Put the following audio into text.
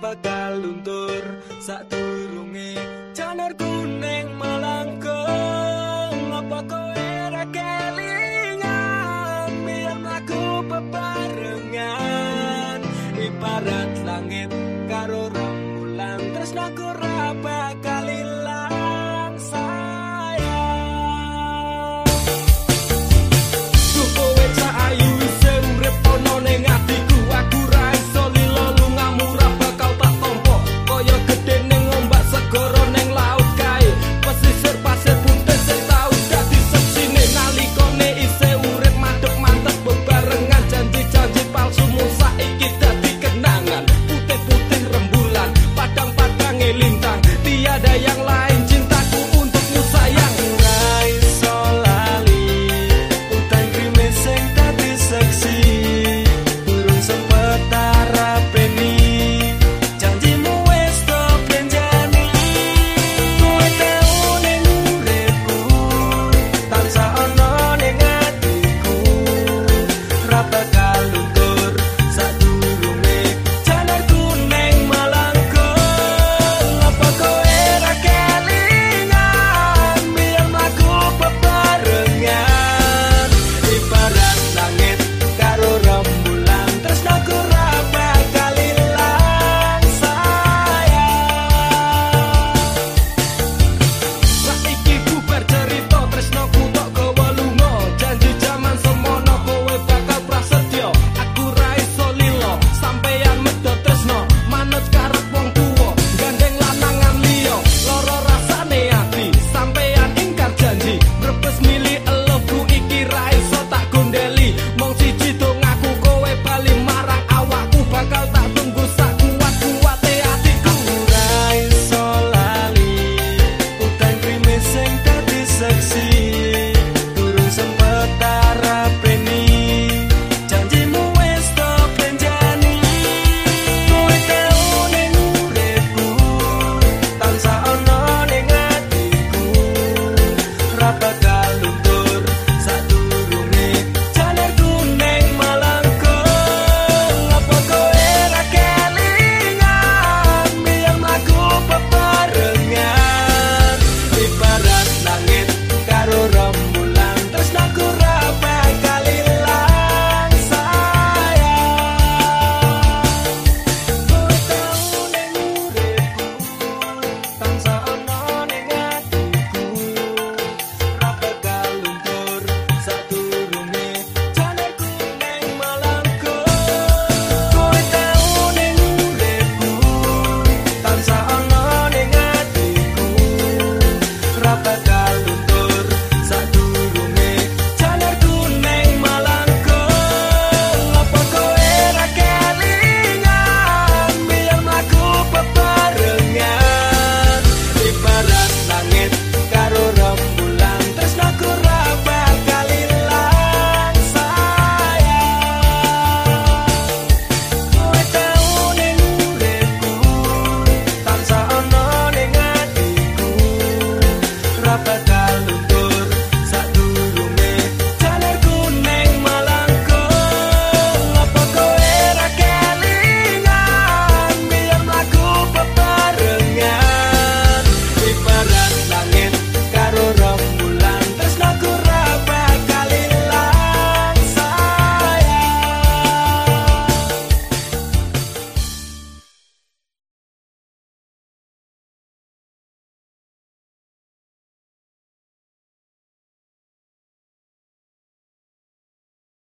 bakal luntur sak turunge janar kuning malangkong apa kowe ra kelingan? Biar mlaku bebarengan ibarat langit guitarra